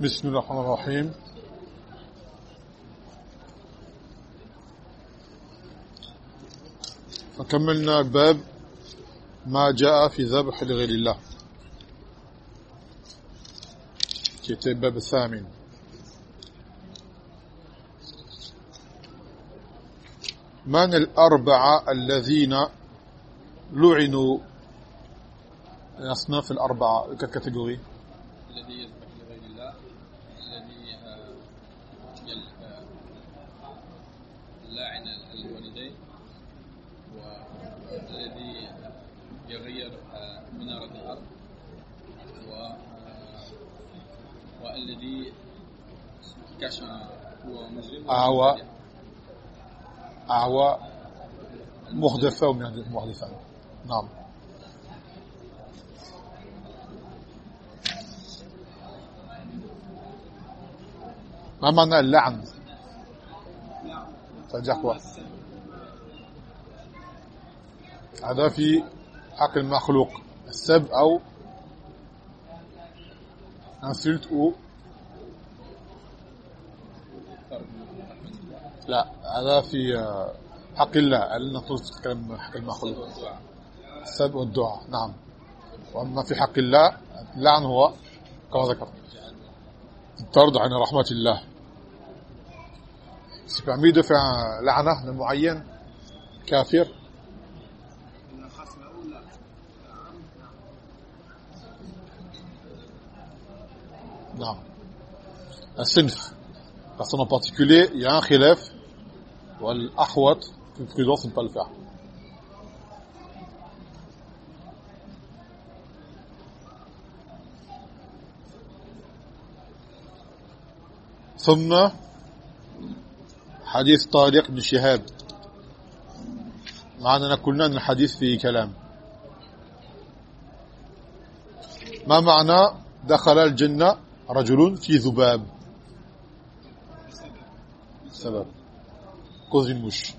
بسم الله الرحمن الرحيم. فكملنا باب ما جاء في ذبح لغير الله. Était باب الثامن من الأربعة الذين لعنوا الأصناف الأربعة كاتيجوري الذي يذبح لغير الله الذي آه، يل- آه، لاعن الوالدين والذي يغير آه، منارة الأرض و- آه، والذي كشف هو مجرم أعوى أعوى محدثة ومحدثة نعم. ما معنى اللعن؟ quoi هذا في حق المخلوق السب أو insulte ou لا هذا في آه، حق الله أن نتكلم حق المخلوق؟ السب والدعاء نعم. وأما في حق الله اللعن هو كما ذكرت. الطرد عن رحمة الله. C'est permis la'na de moyen kafir Non. Un sinf. Personne en particulier, il y a un khilaf, plus prudent, c'est de. ثم حديث طارق بن شهاب. معنا قلنا أن الحديث فيه كلام. ما معنى دخل الجنة رجل في ذباب؟ سبب. كوز المش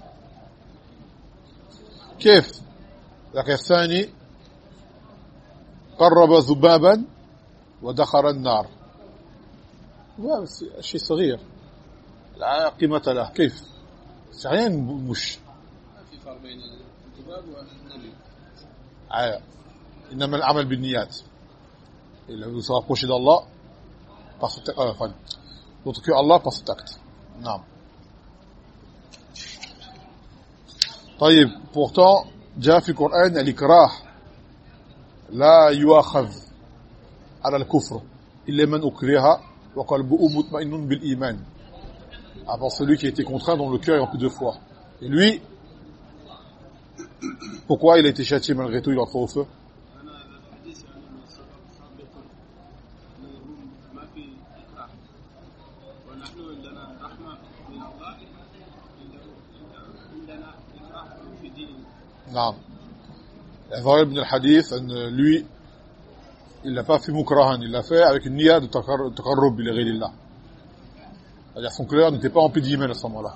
كيف؟ ذاك الثاني قرب ذبابا ودخل النار. بس شيء صغير. لا قيمة له. كيف؟ سعيان مش. في فرق بين الذباب والنبي آية. إنما العمل بالنيات. il veut se rapprocher d'Allah par ce euh, enfin, d'autre que cet acte non طيب pourtant جاء في القرآن الإكراه لا يؤخذ على الكفر إلا من أكره وقلبه مطمئن بالإيمان avant celui qui a été contraint dont le cœur est rempli de foi et lui pourquoi il a été châtié malgré tout il va au feu نعم الظاهر من الحديث ان lui il l'a pas fait mukrahan il l'a fait avec une niya de takarrub ila ghayrillah c'est-à-dire son cœur n'était pas rempli d'imani à ce moment-là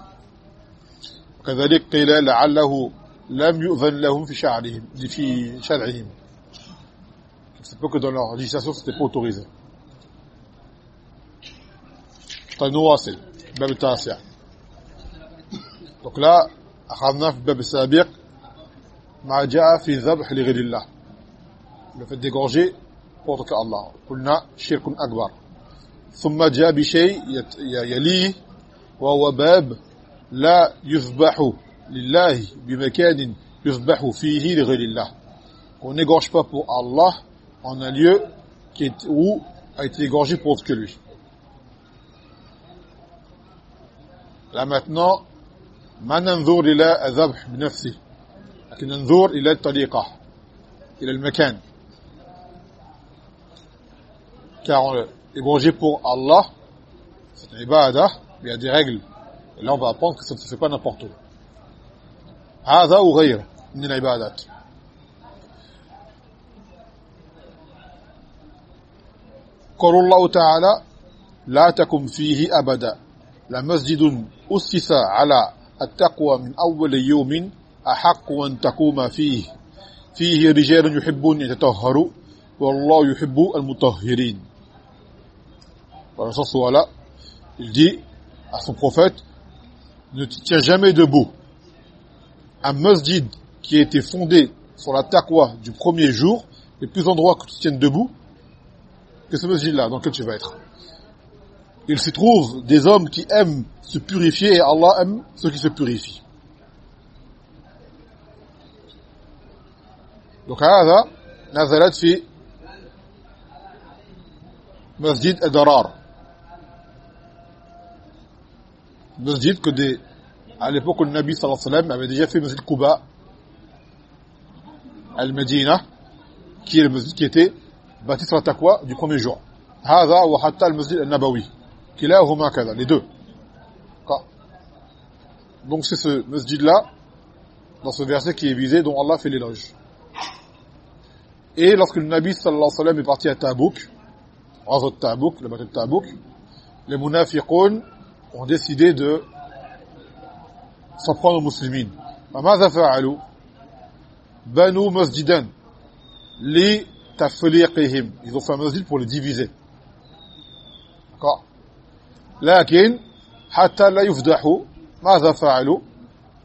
وكذلك قيل لعله لم يؤذن لهم في شعرهم في شرعهم c'est pas que dans leur législation c'était pas autorisé طيب نواصل باب التاسع donc là أخذنا في الباب السابق ما جاء في ذبح لغير الله le fait d'égorger pour que Allah قلنا شرك أكبر ثم جاء بشيء يت- ي- يليه وهو باب لا يذبح لله بمكان يذبح فيه لغير الله qu'on n'égorge pas pour Allah en un lieu qui est, où a été égorgé pour autre que lui là maintenant ما ننظر إلى الذبح بنفسه لكن انظر إلى الطريقة إلى المكان. Car euh, ébranger pour Allah. C'est une ibada il y a des règles. Et là on va apprendre que ça ne se fait pas n'importe où. هذا وغيره من العبادات قال الله تعالى لا تكن فيه ابدا لمسجد اسس على التقوى من اول يوم أحق أن تقوم فيه فيه رجال يحبون أن يتطهروا والله يحب المطهرين Dans le sens où Allah, il dit à son prophète, ne te tiens jamais debout. Un masjid qui a été fondé sur la taqwa du premier jour est plus endroit que tu te tiennes debout que ce masjid-là dans lequel tu vas être. Il s'y trouve des hommes qui aiment se purifier et Allah aime ceux qui se purifient. Donc هذا نزلت في مسجد الدرار مسجد que des à l'époque où le Nabi sallallahu alayhi wa sallam avait déjà fait Masjid Kuba al-Medina qui est le masjid qui était bâti sur la taqwa du premier jour هذا وحتى المسجد النبوي كلاهما كذا les deux D'accord. donc c'est ce masjid là dans ce verset qui est visé dont Allah fait l'éloge et lorsque le Nabi sallallahu alayhi wa sallam est parti à Tabouk Razat Tabouk, le bateau de Tabouk les munafiqoun ont décidé de s'en prendre aux musulmans. فماذا فعلوا بنوا مسجدا لتفريقهم ils ont fait un masjid pour les diviser d'accord لكن حتى لا يفضحوا ماذا فعلوا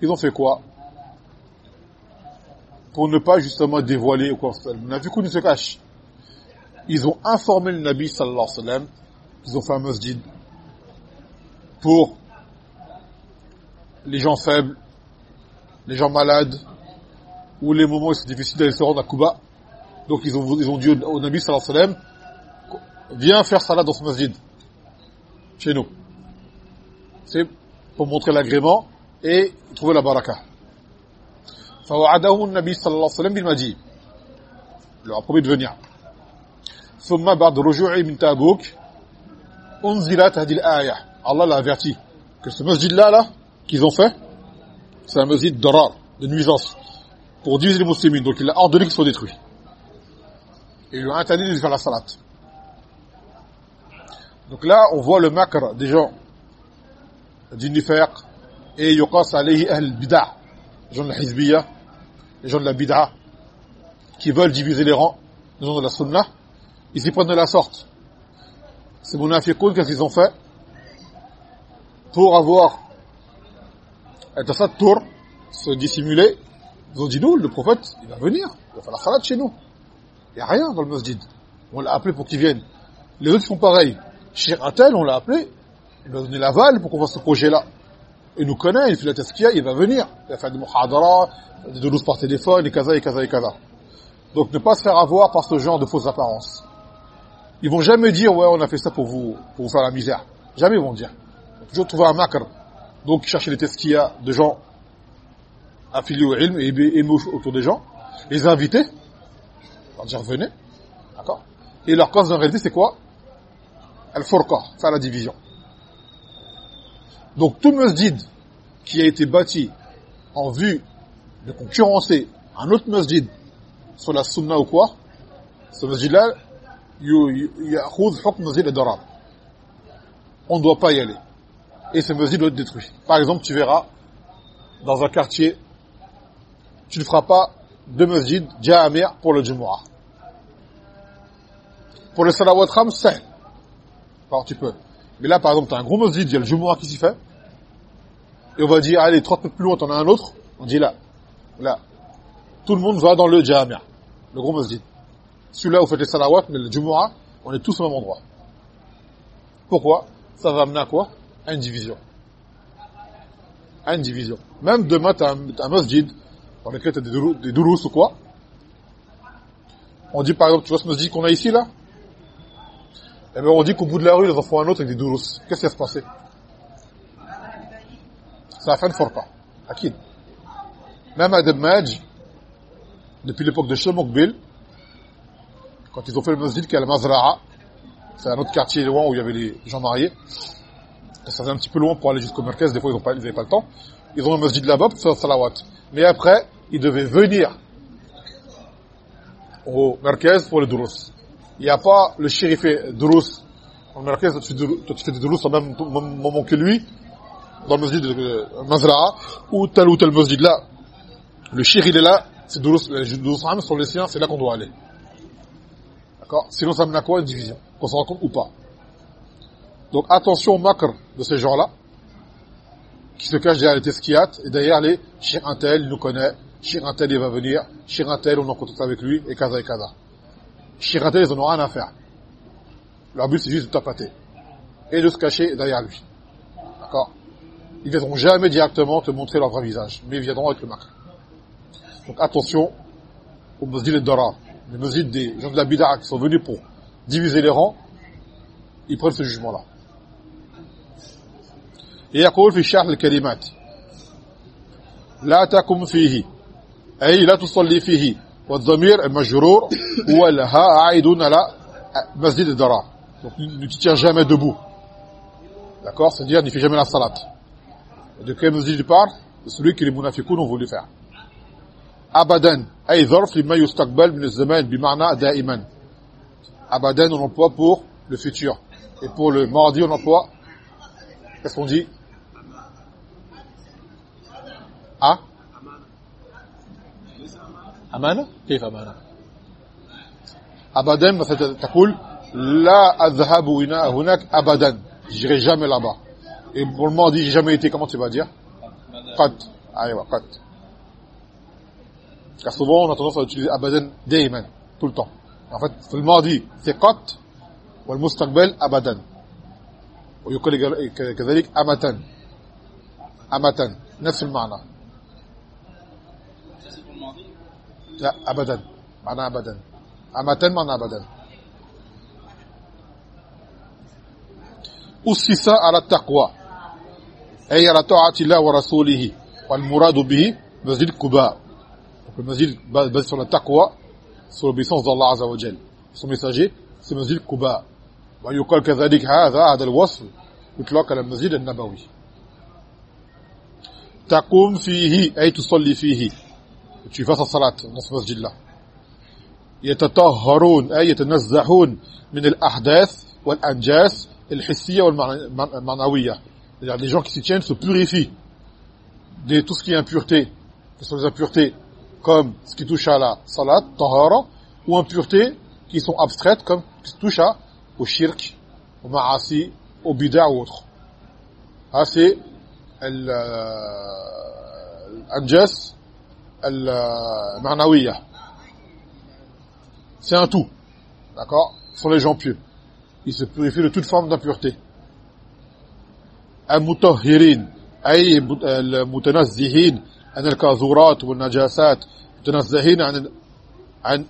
ils ont fait quoi Pour ne pas justement dévoiler ou quoi le munafiqoun se cache ils ont informé le Nabi sallallahu alayhi wa sallam ils ont fait un masjid pour les gens faibles, les gens malades, ou les moments où c'est difficile d'aller se rendre à Kuba. Donc ils ont, ils ont dit au, Nabi sallallahu alayhi wa sallam, viens faire salat dans ce masjid, chez nous. C'est pour montrer l'agrément et trouver la baraka. فوعدهم النبي صلى الله عليه وسلم بالمجيء leur a promis de venir ثم بعد رجوعه من تابوك انزلت هذه الايه Allah l'a averti que ce masjid là là qu'ils ont fait, c'est un masjid d'arar, de nuisance, pour diviser les musulmans. Donc il a ordonné qu'ils soient détruits. Et il lui a interdit de faire la salat. Donc là, on voit le makr des gens du nifaq et yuqas alayhi ahl bid'ah, les gens de la hizbiyya, les gens de la bid'ah, qui veulent diviser les rangs, les gens de la sunnah, ils s'y prennent de la sorte. Ces munafiqoun, qu'est-ce qu'ils ont fait? Pour avoir tour se dissimuler, ils ont dit nous, le prophète, il va venir, il va faire la salat chez nous. Il n'y a rien dans le masjid. On l'a appelé pour qu'il vienne. Les autres font pareil. Cheikh Atel, on l'a appelé, il va donner l'aval pour qu'on fasse ce projet-là. Il nous connaît, il fait la taskia, il va venir. Il va faire des muhadara, des douces par téléphone, et kaza, et kaza, et kaza. Donc ne pas se faire avoir par ce genre de fausses apparences. Ils vont jamais dire, ouais, on a fait ça pour vous, pour vous faire la misère. Jamais ils vont dire. Ils vont toujours trouver un macre donc chercher les a de gens affiliés au ilm et aimer autour des gens, les inviter, leur dire venez, d'accord? Et leur cause en réalité c'est quoi? Al-Furqa, faire la division. Donc tout masjid qui a été bâti en vue de concurrencer un autre masjid sur la sunna ou quoi, ce masjid-là, On ne doit pas y aller et ce masjid doit être détruit. Par exemple, tu verras, dans un quartier, tu ne feras pas de masjid jami'a pour le Jumu'ah. Pour le salawat kham, c'est. Alors tu peux. Mais là, par exemple, tu as un gros masjid, il y a le Jumu'ah qui s'y fait, et on va dire, allez, 30 mètres plus loin, t'en as un autre, on dit là, là. Tout le monde va dans le jami'a, le gros masjid. Celui-là, vous faites les salawat, mais le Jumu'ah, on est tous au même endroit. Pourquoi? Ça va amener à quoi? À une division. À une division. Même demain, tu as un, masjid dans lequel tu as des, dourous ou quoi? On dit par exemple, tu vois ce masjid qu'on a ici là? Eh bien on dit qu'au bout de la rue, ils en font un autre avec des dourous. Qu'est-ce qui va se passer? Ça a fait une forpa. Akid. Même à Demmaj, depuis l'époque de Shemokbil, quand ils ont fait le masjid qui est à la Mazra'a, c'est un autre quartier loin où il y avait les gens mariés, ça fait un petit peu loin pour aller jusqu'au Merkez, des fois ils n'avaient pas, pas le temps. Ils ont un masjid là-bas pour faire salawat. Mais après, ils devaient venir au Merkez pour le durus. Il n'y a pas le shérif durus au Merkez, toi tu fais des durus au même moment que lui, dans le masjid de Mazra'a, ou tel ou tel masjid là. Le shérif il est là, c'est durus, les durus sont les siens, c'est là qu'on doit aller. D'accord Sinon ça mène à quoi une division Qu'on s'en rend compte ou pas Donc attention au macre de ces gens-là, qui se cachent derrière les tesquiat et derrière les Cheikh Intel, il nous connaît, Cheikh Intel il va venir, Cheikh Intel on est en contact avec lui, et kaza et kaza. Cheikh Intel ils en ont rien à faire. Leur but c'est juste de tapater. Et de se cacher derrière lui. D'accord Ils ne viendront jamais directement te montrer leur vrai visage, mais ils viendront avec le macre. Donc attention aux masjid dara, les masjid des gens de la bid'a qui sont venus pour diviser les rangs, ils prennent ce jugement-là. يقول في شرح الكلمات لا تقم فيه أي لا تصلي فيه والضمير المجرور هو الها عائد على مسجد الدرار donc ne te tiens jamais debout d'accord c'est-à-dire ne fais jamais la salat de quel masjid il parle de celui que les munafiqoun ont voulu faire abadan أي ظرف لما يستقبل من الزمان بمعنى دائما abadan on emploie pour le futur et pour le mardi on emploie qu'est-ce qu'on dit ها أمانة كيف أمانة أبدا مثلا تقول لا أذهب هناك أبدا j'irai jamais là-bas et pour le moment dit j'ai jamais été comment tu vas dire قد أيوة قد Tendance à utiliser أبدا دائما le temps en fait في الماضي قد والمستقبل أبدا. ويقول كذلك أمة أمة نفس المعنى. لا ابدا. معنى ابدا. امتا معنى ابدا. أسس على التقوى. أي على طاعة الله ورسوله. والمراد به مسجد قباء donc le masjid basé sur la taqwa sur l'obéissance d'Allah Azza wa Jal son messager c'est masjid Quba ويقال كذلك هذا هذا الوصف يطلق على المسجد النبوي تقوم فيه أي تصلي فيه tu fasses la salat dans ce masjid-là. يتطهرون أي يتنزهون من الأحداث والأنجاس الحسية والمعنوية. C'est-à-dire les gens qui s'y tiennent se purifient de tout ce qui est impureté, ce sont les impuretés comme ce qui touche à la salat, tahara, ou impuretés qui sont abstraites, comme ce qui touche à, au shirk, au ma'asi, au bid'a ou autre. Ah, c'est l'anjas, euh, l'manawiya. Euh, c'est un tout. D'accord? Ce sont les gens pieux. Ils se purifient de toute forme d'impureté. Al-mutanazzihin, عن الكاذورات والنجاسات متنزهين عن عن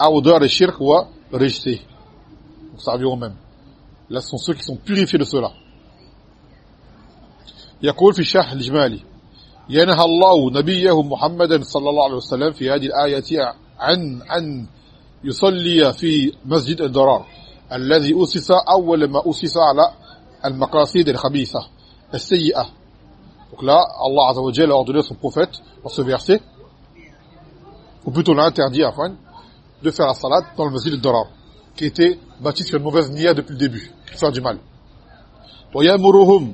أودار الشرك ورجسه. ça revient au même là ce ceux qui sont purifiés de cela. يقول في الشرح الإجمالي ينهى الله نبيه محمدا صلى الله عليه وسلم في هذه الآية عن أن يصلي في مسجد الضرار الذي أسس أول ما أسس على المقاصد الخبيثة السيئة. donc là Allah Azza wa Jalla a ordonné à son prophète dans ce verset ou plutôt l'a interdit afin de faire la salat dans le masjid al-Darar qui était bâti sur une mauvaise niya depuis le début faire du mal ويأمرهم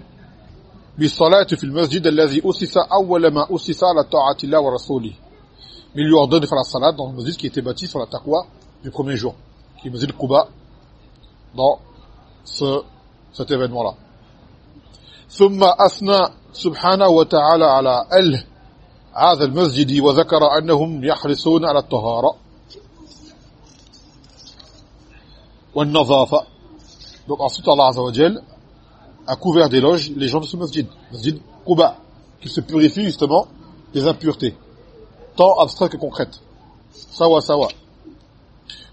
بالصلاة في المسجد الذي أسس أول ما أسس على طاعة الله ورسوله mais il lui ordonne de faire la salat dans le masjid qui était bâti sur la taqwa du premier jour qui est le masjid Quba dans ce, cet événement-là ثم أثنى سبحانه وتعالى على أهل هذا المسجد وذكر أنهم يحرصون على الطهارة والنظافة donc ensuite Allah Azza wa a couvert d'éloges les gens de ce masjid masjid Quba qui se purifient justement des impuretés tant abstraites que concrètes sawa sawa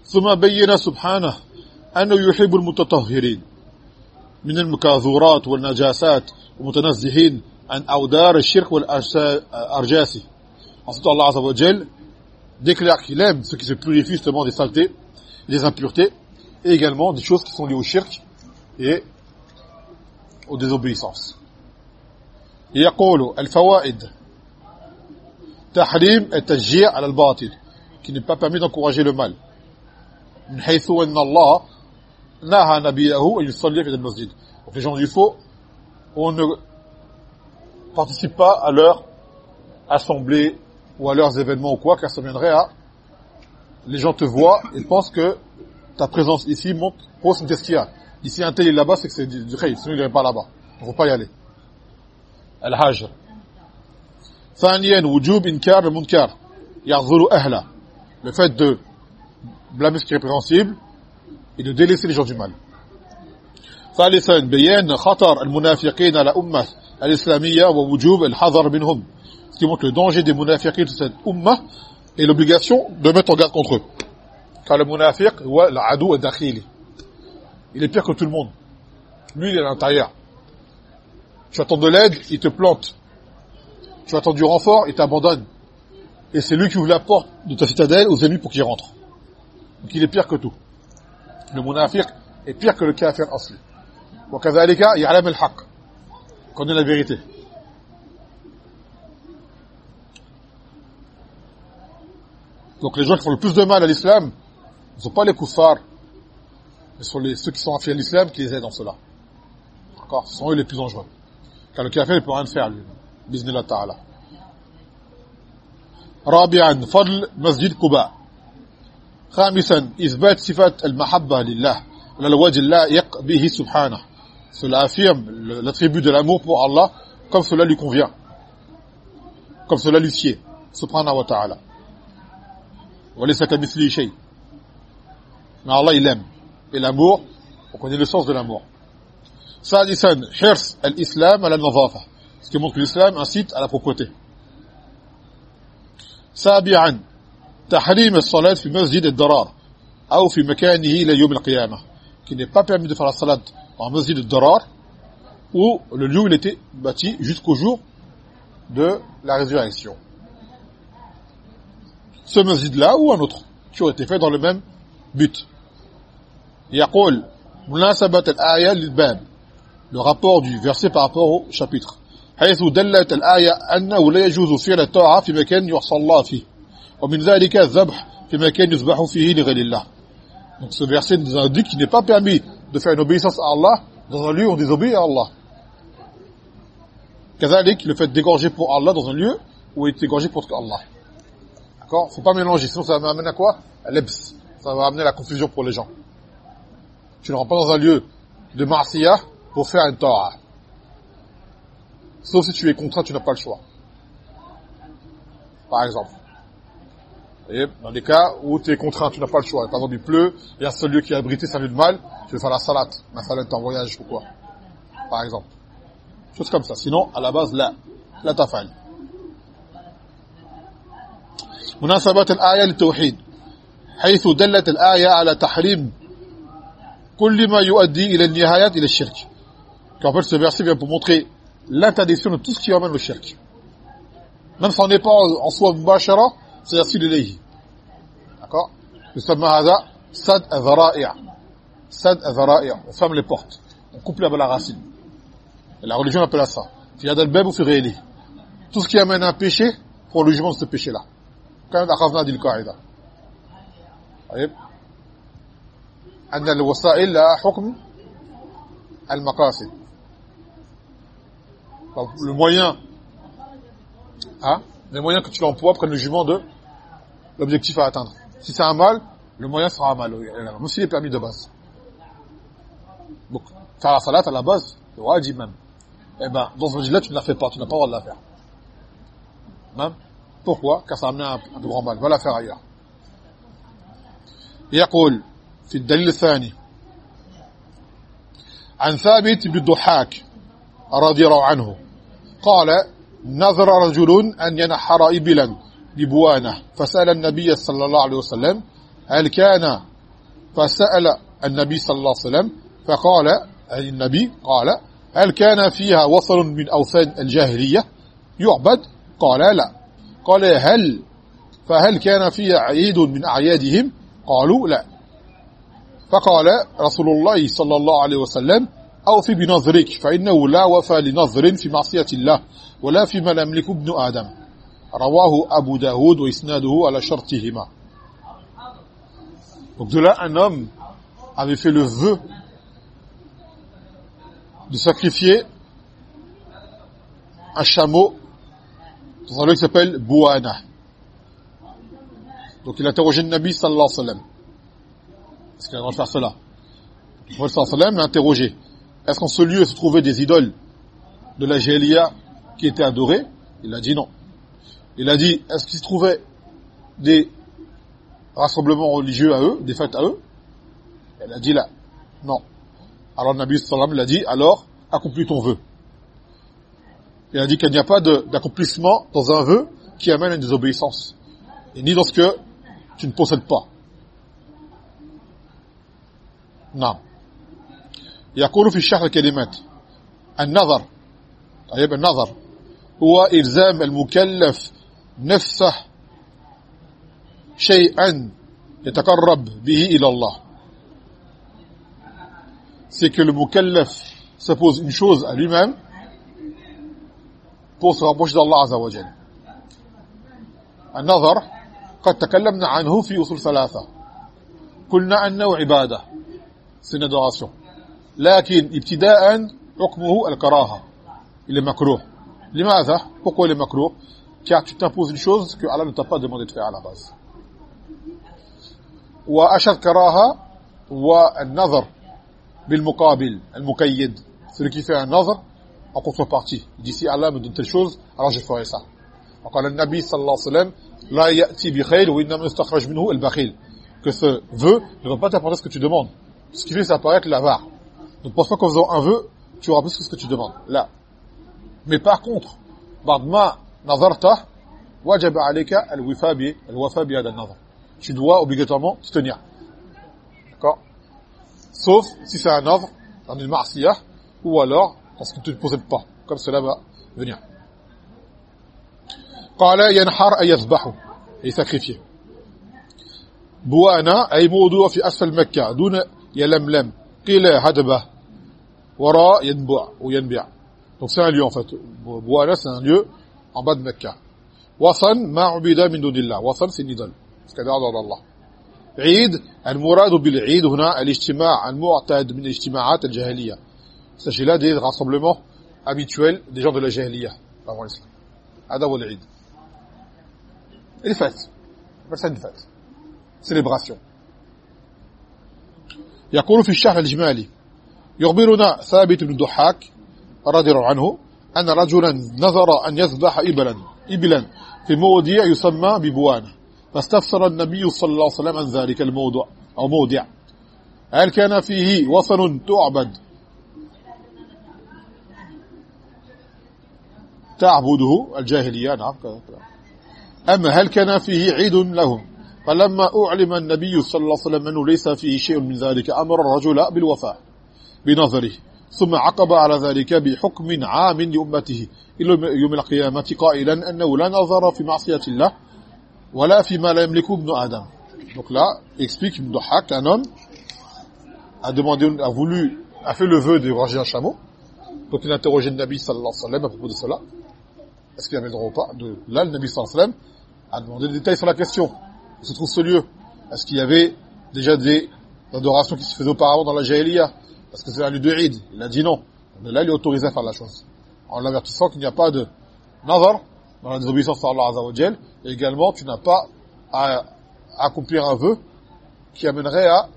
ثم بين سبحانه أنه يحب المتطهرين من المكاذورات والنجاسات ومتنزهين عن أودار الشرك والأرجاس ensuite Allah Azza wa Jal déclare qu'il aime ceux qui se purifient justement des saletés des impuretés et également des choses qui sont liées au shirk et aux désobéissances يقول الفوائد تحريم التشجيع على الباطل qui n'est pas permis d'encourager le mal من حيث أن الله نهى نبيه أن يصلي في المسجد donc les gens du faux on ne participe pas à leur assemblée ou à leurs événements ou quoi car ça viendrait à les gens te voient et pensent que ta présence ici montre pose une testia Ici, un tel est là-bas, c'est que c'est du du khayr, sinon il n'irait pas là-bas. Il ne faut pas y aller. Al-Hajr. ثانيا وجوب إنكار المنكر يعذر أهله le fait de blâmer ce qui est répréhensible et de délaisser les gens du mal ثالثا بيان خطر المنافقين على أمة الإسلامية ووجوب الحذر منهم ce qui montre le danger des munafiqin de cette ummah et l'obligation de mettre en garde contre eux car le munafiq هو العدو الداخلي il est pire que tout le monde lui il est à l'intérieur tu attends de l'aide il te plante tu attends du renfort, il t'abandonne. Et c'est lui qui ouvre la porte de ta citadelle aux ennemis pour qu'ils rentrent. Donc il est pire que tout. Le munafiq est pire que le kafir asli. وكذلك يعلم الحق connaît la vérité. Donc les gens qui font le plus de mal à l'islam ne sont pas les kuffars, mais ce sont les, ceux qui sont affiliés à l'islam qui les aident dans cela. D'accord Ce sont eux les plus dangereux. Car le kafir ne peut rien faire lui. بإذن الله تعالى رابعا فضل مسجد قباء خامسا إثبات صفة المحبة لله على الوجه اللائق به سبحانه cela affirme l'attribut de l'amour pour Allah comme cela lui convient comme cela lui sied subhanahu wa ta'ala وليس كمثله شيء mais Allah il aime et l'amour on connaît le sens de l'amour سادسا حرص الإسلام على النظافة ce qui montre que l'islam incite à la propreté. سابعا تحريم الصلاة في مسجد الضرار أو في مكانه إلى يوم القيامة qui n'est pas permis de faire la salat en masjid al-Darar où le lieu où il était bâti jusqu'au jour de la résurrection. Ce masjid-là ou un autre qui aurait été fait dans le même but. يقول مناسبة الآية للباب le rapport du verset par rapport au chapitre حيث دلت الآية أنه لا يجوز فعل الطاعة في مكان يحصى الله فيه ومن ذلك الذبح في مكان يذبح فيه لغير الله Donc ce verset nous indique qu'il n'est pas permis de faire une obéissance à Allah dans un lieu où on désobéit à Allah. Kazalik, le fait d'égorger pour Allah dans un lieu où il est égorgé pour Allah. D'accord? Il ne Faut pas mélanger, sinon ça m'amène à quoi? À l'ebs. Ça va amener à la confusion pour les gens. Tu ne rentres pas dans un lieu de marsiya pour faire un ta'a. Sauf si tu es contraint, tu n'as pas le choix. Par exemple. Et dans des cas où tu es contraint, tu n'as pas le choix. Par exemple, il pleut, il y a un seul lieu qui est abrité, c'est un lieu de mal, tu veux faire la salade. La salade, t'es en voyage ou quoi. Par exemple. Chose comme ça. Sinon, à la base, là. Là, t'as fait. مناسبة الآية للتوحيد حيث دلت الآية على تحريم كل ما يؤدي إلى النهايات إلى الشرك. Qu'en fait, ce verset vient pour montrer l'interdiction de tout ce qui amène au shirk. Même si on n'est pas en soi mubashara, c'est yasil ilayhi. D'accord يسمى هذا sad الذرائع sad الذرائع on ferme les portes on coupe la, la racine et la religion appelle à ça في هذا الباب وفي غيره tout ce qui amène à un péché pour le jugement de ce péché là كانت أخذنا هذه القاعدة طيب أن الوسائل لها حكم المقاصد le moyen hein, les moyens que tu emploies prennent le jugement de l'objectif à atteindre. Si c'est un mal, le moyen sera un mal, même s'il est permis de base. Donc, faire la salat à la base, le roi dit même. Eh ben, dans ce là tu ne la fais pas, tu n'as pas le droit de la faire. Même Pourquoi Car ça amène un, un grand mal. Va la faire ailleurs. يقول في الدليل الثاني عن ثابت بالضحاك رضي الله عنه قال نظر رجل أن ينحر إبلا ببوانة فسأل النبي صلى الله عليه وسلم هل كان؟ فسأل النبي صلى الله عليه وسلم فقال أي النبي قال هل كان فيها وصل من أوثان الجاهلية؟ يعبد؟ قال لا. قال هل؟ فهل كان فيها عيد من أعيادهم؟ قالوا لا. فقال رسول الله صلى الله عليه وسلم أوفي بنظرك فإنه لا وفى لنظر في معصية الله ولا فيما لم ابن آدم. rawahu Abu Daoud wa. Donc de là, un homme avait fait le vœu de sacrifier un chameau dans un lieu qui s'appelle Bouana. Donc il a interrogé le Nabi sallallahu alayhi wa sallam. Est-ce qu'il a le droit de faire cela Le prophète sallallahu alayhi wa sallam l'a interrogé. Est-ce qu'en ce lieu se trouvaient des idoles de la Gélia qui étaient adorées? Il a dit non. Il a dit, est-ce qu'il se trouvait des rassemblements religieux à eux, des fêtes à eux Elle a dit là, non. Alors le Nabi sallam l'a dit, alors accomplis ton vœu. Il a dit qu'il n'y a pas d'accomplissement dans un vœu qui amène à une désobéissance. Et ni dans ce que tu ne possèdes pas. Non. يقول في الشرح الكلمات النظر طيب النظر هو إلزام المكلف نفسه شيئا يتقرب به إلى الله. C'est que le mukallaf se pose une chose à lui-même pour se rapprocher d'Allah azza wa jall un nazar قد تكلمنا عنه في اصول ثلاثة قلنا انه عباده سنادوراسيون لكن ابتداءا حكمه الكراهه إلى مكروه لماذا أقول مكروه car tu t'imposes une chose que Allah ne t'a pas demandé de faire à la base وأشد كراهة والنظر بالمقابل المقيد celui qui fait un nazar en contrepartie il dit si Allah me donne telle chose alors je ferai ça وقال النبي صلى الله عليه وسلم لا يأتي بخير وإنما يستخرج منه البخيل que ce vœu ne va pas t'apporter ce que tu demandes ce qui fait c'est apparaître l'avare donc pense pas qu'en faisant un vœu tu auras plus que ce que tu demandes là mais par contre بعد ما نظرت وجب عليك الوفاء الوفاء بهذا النظر tu dois obligatoirement te tenir d'accord sauf si c'est un œuvre dans une marsiyah ou alors parce que tu ne possèdes pas comme cela va venir قال ينحر أي يذبح أي sacrifier بوانا أي موضوع في أسفل مكة دون يلملم قيل هدبة وراء ينبع وينبع donc c'est un lieu en fait بوانا c'est un lieu de Mecca وصن ما عبد من دون الله وصن c'est qu'elle adore Allah عيد المراد بالعيد هنا الاجتماع المعتاد من الاجتماعات الجاهليه il s'agit là des rassemblements habituels des gens de la jahiliya avant l'islam هذا هو العيد c'est une fête célébration يقول في الشرح الإجمالي يخبرنا ثابت بن الضحاك رضي الله عنه أن رجلا نظر أن يذبح إبلا إبلا في موضع يسمى ببوانة. فاستفسر النبي صلى الله عليه وسلم عن ذلك الموضع أو موضع. هل كان فيه وثن تعبد؟ تعبده الجاهلية نعم. أما هل كان فيه عيد لهم؟ فلما أعلم النبي صلى الله عليه وسلم أنه ليس فيه شيء من ذلك أمر الرجل بالوفاء بنظره. ثم عقب على ذلك بحكم عام لأمته إلى يوم القيامة قائلا أنه لا نظر في معصية الله ولا فيما لا يملك ابن آدم donc là explique Ibn Dohak un homme a demandé a voulu a fait le vœu d'égorger un chameau donc il a interrogé le Nabi sallallahu alayhi wa sallam à propos de cela est-ce qu'il avait le droit ou pas de là le Nabi sallallahu alayhi wa sallam a demandé des détails sur la question où se trouve ce lieu Est-ce qu'il y avait déjà des adorations qui se faisaient auparavant dans la Jahiliya Est-ce que c'est un lieu de Eid Il a dit non. Donc là, il est autorisé à faire la chose. En l'avertissant qu'il n'y a pas de nazar dans la désobéissance à Allah Azza et également tu n'as pas à, accomplir un vœu qui amènerait à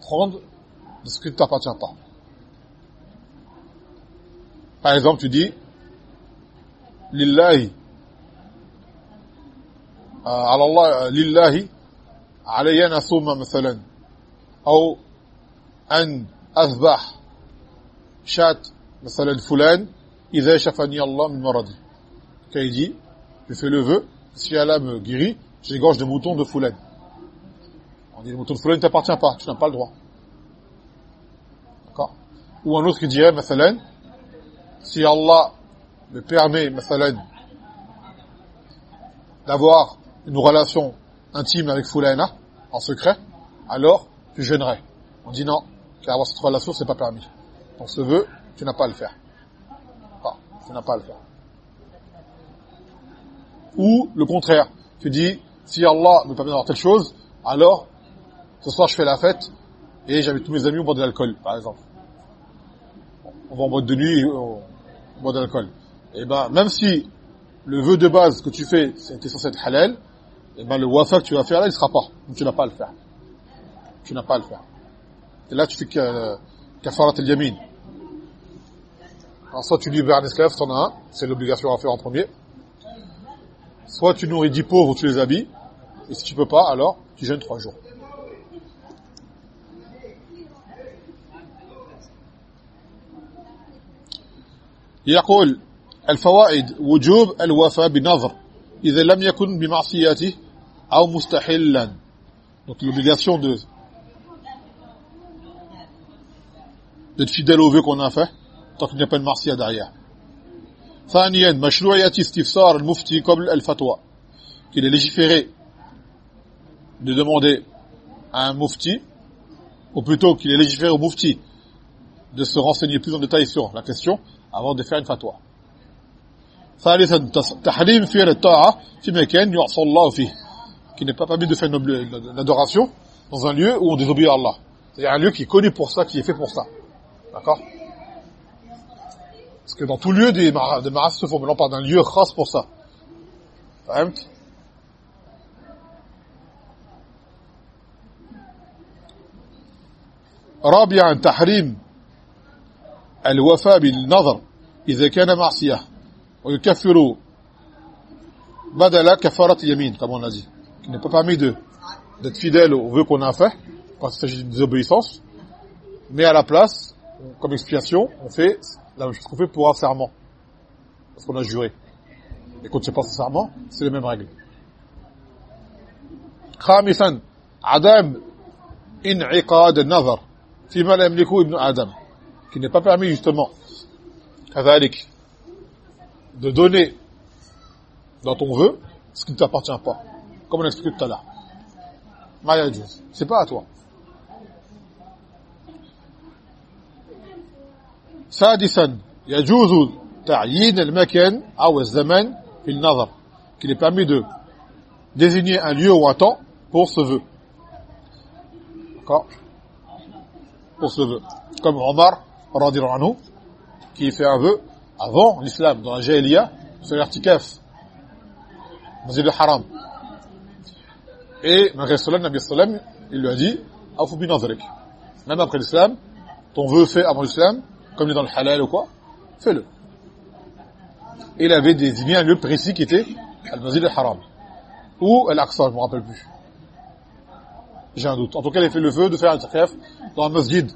prendre de ce qui ne t'appartient pas. Par exemple, tu dis Lillahi على الله لله علي أن أصوم مثلا أو أن أذبح شات مثلا فلان إذا شفني الله من مرضي quand il dit je fais le vœu si Allah me guérit j'égorge des moutons de Foulan on dit le mouton de Foulan ne t'appartient pas tu n'as pas le droit d'accord ou un autre qui dirait مثلا si Allah me permet مثلا d'avoir une relation intime avec Foulaina, en secret, alors tu gênerais. On dit non, car avoir cette relation, c'est pas permis. Donc ce vœu, tu n'as pas à le faire. Ah, tu n'as pas à le faire. Ou le contraire, tu dis, si Allah me permet d'avoir telle chose, alors, ce soir je fais la fête, et j'invite tous mes amis au boire de l'alcool, par exemple. On va en boîte de nuit, on boit de l'alcool. Et eh ben, même si le vœu de base que tu fais, c'était censé être halal, et eh ben le wafa que tu vas faire là, il sera pas. Donc tu n'as pas à le faire. Tu n'as pas à le faire. Et là, tu fais que, kafarat al-yamin. Alors, soit tu libères un esclave, t'en as un, c'est l'obligation à faire en premier. Soit tu nourris dix pauvres ou tu les habilles. Et si tu peux pas, alors tu jeûnes trois jours. يقول الفوائد وجوب الوفاء بنظر إذا لم يكن بمعصيته أو مستحلا donc l'obligation de d'être fidèle au vœu qu'on a fait tant qu'il n'y a pas de marcia derrière ثانيا مشروعية استفسار المفتي قبل الفتوى qu'il est légiféré de demander à un mufti ou plutôt qu'il est légiféré au mufti de se renseigner plus en détail sur la question avant de faire une fatwa ثالثا تحريم فعل الطاعة في مكان يعصى الله فيه qui n'est pas permis de faire une adoration dans un lieu où on désobéit à Allah. C'est-à-dire un lieu qui est connu pour ça, qui est fait pour ça. D'accord Parce que dans tout lieu, des, des maras se font. Mais on parle d'un lieu khas pour ça. فهمت رابعا تحريم الوفاء بالنظر إذا كان معصية ويكفر بدل كفارة يمين comme on l'a dit il n'est pas permis de d'être fidèle au vœu qu'on a fait quand il s'agit d'une désobéissance, mais à la place, comme expiation, on fait la même chose qu'on fait pour un serment, parce qu'on a juré. Et quand tu pas ce serment, c'est les mêmes règles. خامسا عدم انعقاد النظر فيما لا يملكه ابن آدم qui n'est pas permis justement كذلك de donner dans ton vœu ce qui ne t'appartient pas comme on a expliqué tout à l'heure. C'est pas à toi. سادسا يجوز تعيين المكان أو الزمان في النظر qu'il est permis de désigner un lieu ou un temps pour ce vœu. D'accord Pour ce vœu. Comme Omar, radiallahu anhu, qui fait un vœu avant l'islam, dans la Jahiliya, sur l'artikaf, Masjid al-Haram. Et malgré cela, Nabi Sallam, il lui a dit, Afu bin Même après l'islam, ton vœu fait avant l'islam, comme il est dans le halal ou quoi, fais-le. Et il avait désigné un lieu précis qui était Al-Masjid al-Haram. Ou Al-Aqsa, je ne me rappelle plus. J'ai un doute. En tout cas, il a fait le vœu de faire un taqaf dans un masjid.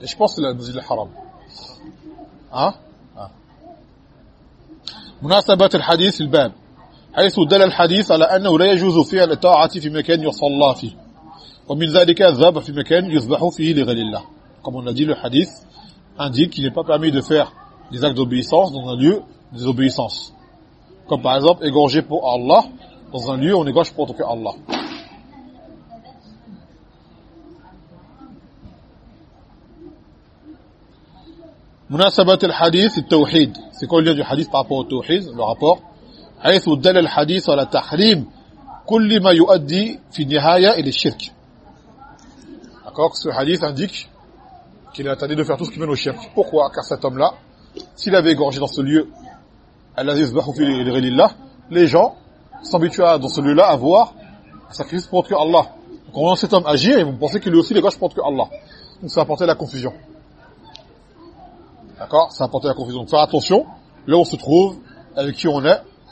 Et je pense que c'est Al-Masjid al-Haram. Hein مناسبة الحديث في الباب حيث دل الحديث على أنه لا يجوز فعل الطاعة في مكان يصلى فيه ومن ذلك الذبح في مكان يذبح فيه لغير الله comme on l'a dit le hadith indique qu'il n'est pas permis de faire des actes d'obéissance dans un lieu des obéissances comme par exemple égorger pour Allah dans un lieu où on égorge pour autre que Allah مناسبة الحديث التوحيد c'est quoi le lien du hadith par rapport au tawhid le rapport حيث دل الحديث على تحريم كل ما يؤدي في النهاية إلى الشرك d'accord ce hadith indique qu'il est interdit de faire tout ce qui mène au shirk pourquoi car cet homme là s'il avait égorgé dans ce lieu les gens s'habituent dans ce lieu là à voir un sacrifice pour autre que Allah donc quand cet homme agir ils vont penser qu'il lui aussi égorge pour autre que Allah donc ça va apporter la confusion D'accord Ça apporte la confusion. Donc faire attention, là où on se trouve, avec qui on est,